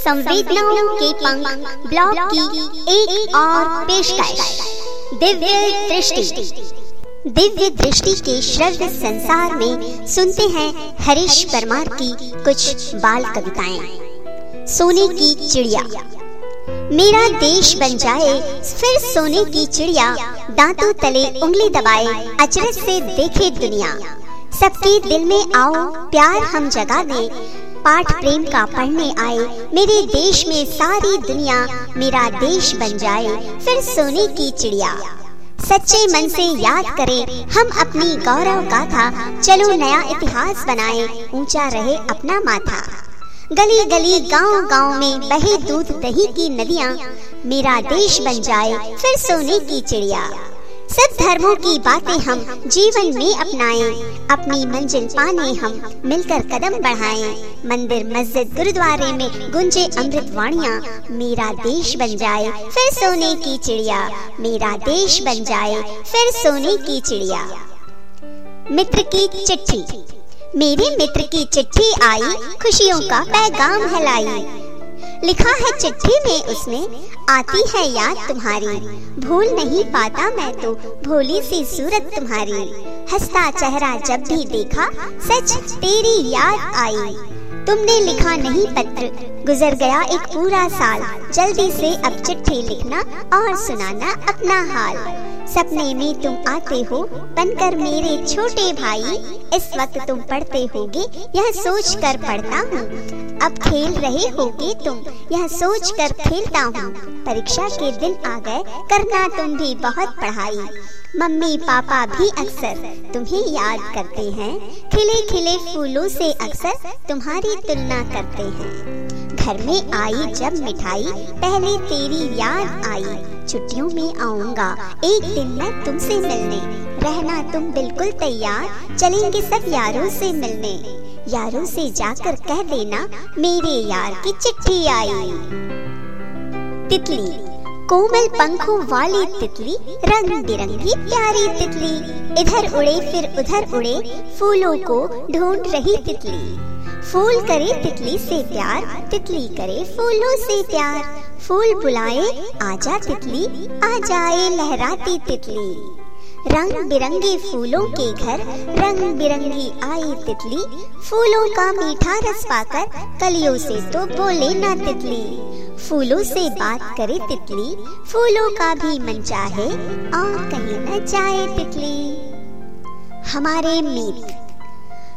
संवेदनाओं के पंख ब्लॉग की एक और पेशकश। दिव्य दृष्टि। दिव्य दृष्टि के श्रव्य संसार में सुनते हैं हरीश परमार की कुछ बाल कविताएँ। सोने की चिड़िया। मेरा देश बन जाए, फिर सोने की चिड़िया। दांतों तले उंगली दबाए, अचरज से देखे दुनिया। सबके दिल में आओ, प्यार हम जगा दे पाठ प्रेम का पढ़ने आए। मेरे देश में सारी दुनिया मेरा देश बन जाए। फिर सोने की चिड़िया। सच्चे मन से याद करें, हम अपनी गौरव गाथा। चलो नया इतिहास बनाए, ऊँचा रहे अपना माथा। गली गली गाँव गाँव में बहे दूध दही की नदियाँ। मेरा देश बन जाए, फिर सोने की चिड़िया। सब धर्मों की बातें हम जीवन में अपनाएँ। अपनी मंजिल पाने हम मिलकर कदम बढ़ाएँ। मंदिर, मस्जिद, गुरुद्वारे में गुंजे अमृत वाणिया मेरा देश बन जाए, फिर सोने की चिड़िया। मेरा देश बन जाए, फिर सोने की चिड़िया। मित्र की चिट्ठी। मेरे मित्र की चिट्ठी आई, खुशियों का पैगाम है लाई लिखा है चिट्ठी में उसने, आती है याद तुम्हारी, भूल नहीं पाता मैं तो भोली सी सूरत तुम्हारी। हंसता चेहरा जब भी देखा, सच तेरी याद आई, तुमने लिखा नहीं पत्र गुजर गया एक पूरा साल। जल्दी से अब चिट्ठी लिखना और सुनाना अपना हाल। सपने में तुम आते हो, बनकर मेरे छोटे भाई। इस वक्त तुम पढ़ते होगे, यह सोच कर पढ़ता हूँ। अब खेल रहे होगे तुम, यह सोच कर खेलता हूँ। परीक्षा के दिन आ गए, करना तुम भी बहुत पढ़ाई। मम्मी पापा भी अक्सर तुम्हें याद करते हैं। खिले खिले फूलों से अक्सर तुम्हारी तुलना करते हैं। घर में आई जब मिठाई, पहले तेरी याद आई। छुट्टियों में आऊँगा, एक दिन मैं तुमसे मिलने। रहना तुम बिल्कुल तैयार, चलेंगे सब यारों से मिलने। यारों से जाकर कह देना, मेरे यार की चिट्ठी आई। तितली, कोमल पंखों वाली तितली रंग बिरंगी प्यारी तितली। इधर उड़े, फिर उधर उड़े, फूलों को ढूंढ रही तितली। फूल करे तितली से प्यार, तितली करे फूलों से प्यार। फूल बुलाए, आजा तितली आ जाए लहराती तितली। रंग बिरंगे फूलों के घर, रंग बिरंगी आई तितली। फूलों का मीठा रस पाकर कलियों से तो बोले ना तितली। फूलों से बात करे तितली, फूलों का भी मन चाहे और कहीं न जाए तितली। हमारे मीत।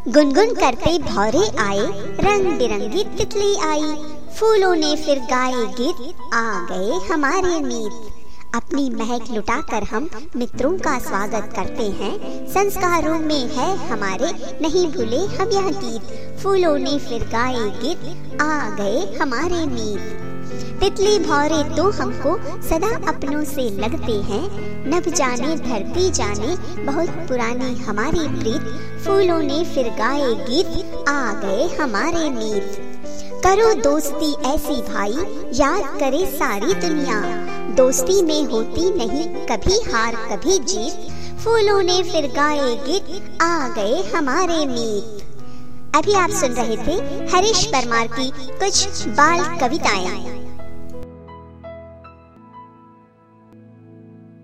गुनगुन करते भौरे आए रंग बिरंगी तितली आई। फूलों ने फिर गाए गीत, आ गए हमारे मीत। अपनी महक लुटाकर हम मित्रों का स्वागत करते हैं। संस्कारों में है हमारे, नहीं भूले हम यह गीत। फूलों ने फिर गाए गीत, आ गए हमारे मीत। तितली भौरे तो हमको सदा अपनों से लगते हैं। नभ जाने, धरती जाने, बहुत पुरानी हमारी प्रीत। फूलों ने फिर गाए गीत, आ गए हमारे मीत। करो दोस्ती ऐसी भाई, याद करे सारी दुनिया। दोस्ती में होती नहीं, कभी हार, कभी जीत। फूलों ने फिर गाए गीत, आ गए हमारे मीत। अभी आप सुन रहे थे हरीश परमार की कुछ बाल कविताएँ।